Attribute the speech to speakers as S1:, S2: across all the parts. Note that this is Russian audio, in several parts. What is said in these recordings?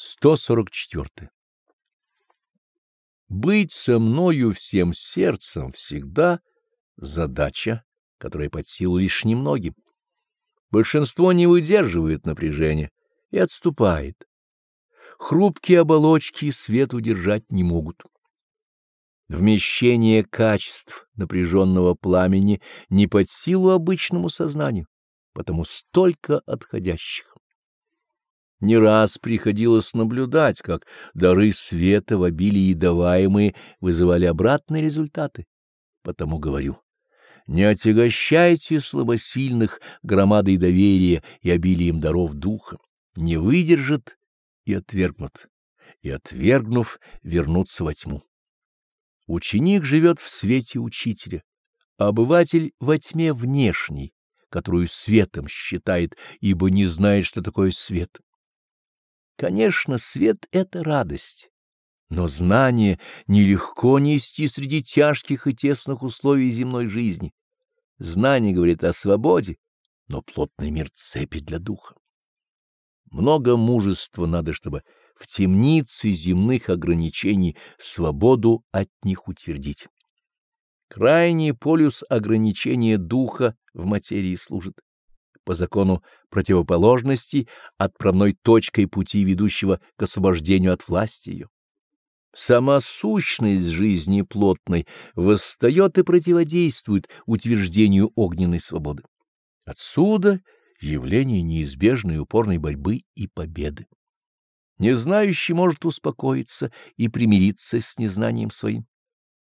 S1: 144. Быть со мною всем сердцем всегда задача, которая под силу лишь немногим. Большинство не выдерживает напряжения и отступает. Хрупкие оболочки свет удержать не могут. Вмещение качеств напряженного пламени не под силу обычному сознанию, потому столько отходящих. Не раз приходилось наблюдать, как дары света в обилии даваемые вызывали обратные результаты. Потому говорю, не отягощайте слабосильных громадой доверия и обилием даров духа, не выдержат и отвергнут, и, отвергнув, вернутся во тьму. Ученик живет в свете учителя, а обыватель во тьме внешней, которую светом считает, ибо не знает, что такое свет. Конечно, свет — это радость, но знание нелегко нести среди тяжких и тесных условий земной жизни. Знание говорит о свободе, но плотный мир цепи для духа. Много мужества надо, чтобы в темнице земных ограничений свободу от них утвердить. Крайний полюс ограничения духа в материи служит по закону противоположности отправной точкой пути, ведущего к освобождению от власти ее. Сама сущность жизни плотной восстает и противодействует утверждению огненной свободы. Отсюда явление неизбежной упорной борьбы и победы. Незнающий может успокоиться и примириться с незнанием своим.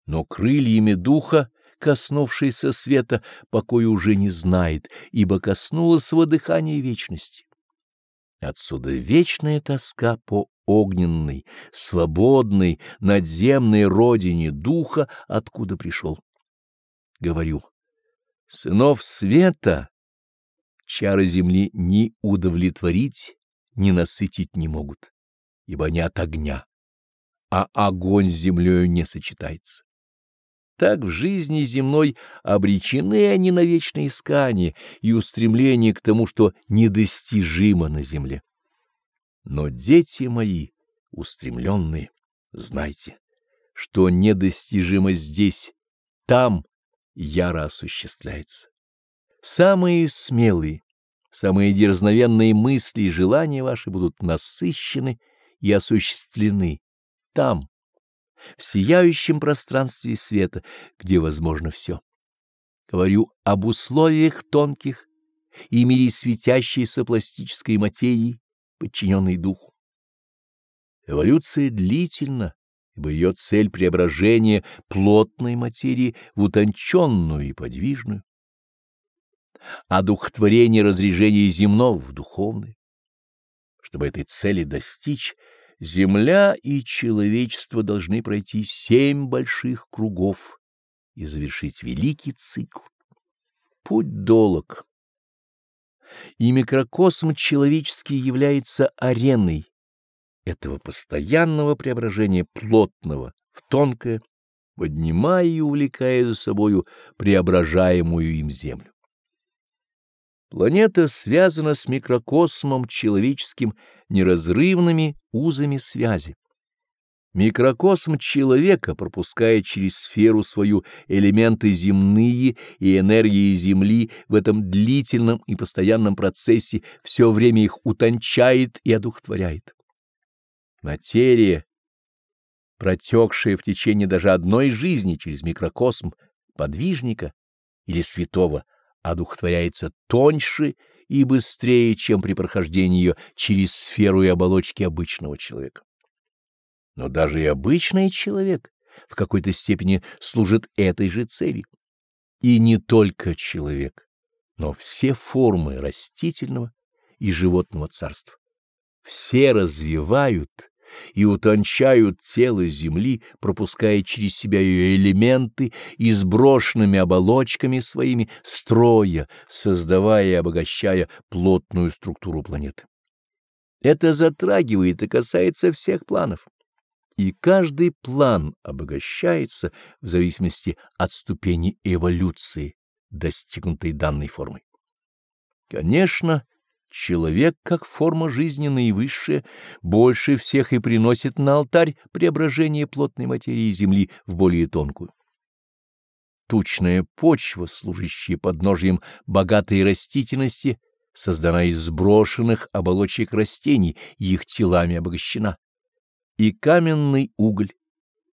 S1: Но крыльями духа коснувшийся света, покоя уже не знает, ибо коснулось его дыхания вечности. Отсюда вечная тоска по огненной, свободной, надземной родине духа, откуда пришел. Говорю, сынов света чары земли ни удовлетворить, ни насытить не могут, ибо они от огня, а огонь с землею не сочетается. Так в жизни земной обречены они на вечное искание и устремление к тому, что недостижимо на земле. Но, дети мои, устремленные, знайте, что недостижимо здесь, там яро осуществляется. Самые смелые, самые дерзновенные мысли и желания ваши будут насыщены и осуществлены там, в сияющем пространстве света, где возможно все. Говорю об условиях тонких и мире светящейся пластической материи, подчиненной духу. Эволюция длительна, ибо ее цель преображения плотной материи в утонченную и подвижную, а духотворение разрежения земного в духовное. Чтобы этой цели достичь, Земля и человечество должны пройти семь больших кругов и завершить великий цикл. Путь долог. И микрокосм человеческий является ареной этого постоянного преображения плотного в тонкое, поднимая и увлекая за собою преображаемую им землю. Планета связана с микрокосмом человеческим неразрывными узами связи. Микрокосм человека пропускает через сферу свою элементы земные и энергии Земли в этом длительном и постоянном процессе все время их утончает и одухотворяет. Материя, протекшая в течение даже одной жизни через микрокосм подвижника или святого, одухотворяется тоньше и быстрее, чем при прохождении ее через сферу и оболочки обычного человека. Но даже и обычный человек в какой-то степени служит этой же цели. И не только человек, но все формы растительного и животного царства. Все развивают и утончают тело земли, пропуская через себя ее элементы и сброшенными оболочками своими строя, создавая и обогащая плотную структуру планеты. Это затрагивает и касается всех планов. И каждый план обогащается в зависимости от ступени эволюции, достигнутой данной формой. Конечно, Человек, как форма жизни наивысшая, больше всех и приносит на алтарь преображение плотной материи Земли в более тонкую. Тучная почва, служащая подножием богатой растительности, создана из сброшенных оболочек растений и их телами обогащена. И каменный уголь,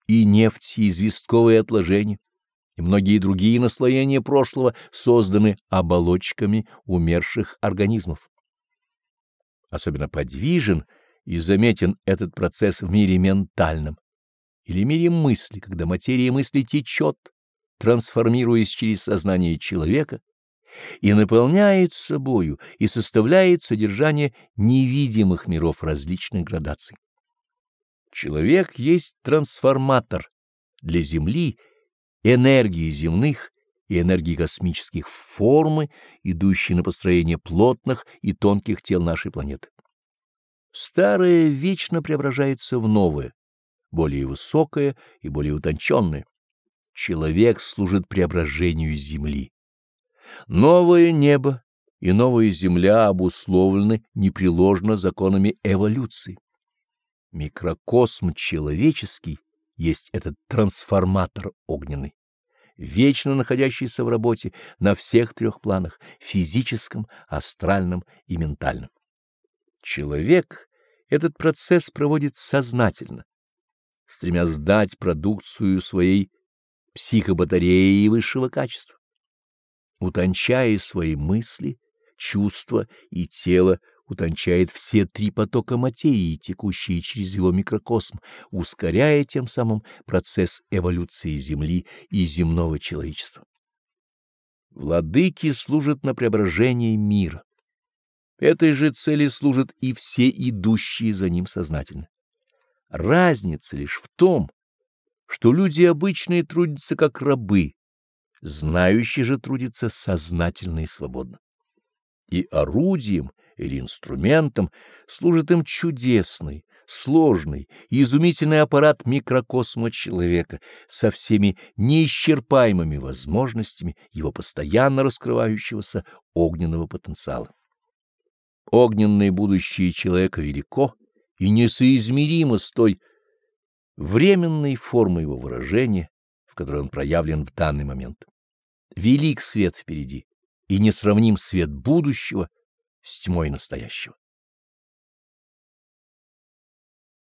S1: и нефть, и известковые отложения, и многие другие наслоения прошлого созданы оболочками умерших организмов. Особенно подвижен и заметен этот процесс в мире ментальном или мире мысли, когда материя мысли течет, трансформируясь через сознание человека и наполняет собою и составляет содержание невидимых миров различных градаций. Человек есть трансформатор для Земли энергии земных и энергии космических формы, идущие на построение плотных и тонких тел нашей планеты. Старое вечно преображается в новое, более высокое и более утонченное. Человек служит преображению Земли. Новое небо и новая Земля обусловлены непреложно законами эволюции. Микрокосм человеческий есть этот трансформатор огненный, вечно находящийся в работе на всех трех планах — физическом, астральном и ментальном. Человек этот процесс проводит сознательно, стремясь дать продукцию своей психобатареи высшего качества. Утончая свои мысли, чувства и тело, утончает все три потока материи, текущие через его микрокосм, ускоряя тем самым процесс эволюции Земли и земного человечества. Владыки служат на преображение мира. Этой же цели служат и все идущие за ним сознательно. Разница лишь в том, что люди обычные трудятся как рабы, знающие же трудятся сознательно и свободно. И орудием — или инструментом, служит им чудесный, сложный изумительный аппарат микрокосма человека со всеми неисчерпаемыми возможностями его постоянно раскрывающегося огненного потенциала. Огненное будущее человека велико и несоизмеримо с той временной формой его выражения, в которой он проявлен в данный момент. Велик свет впереди и несравним свет будущего — с тьмой настоящего.